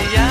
yeah.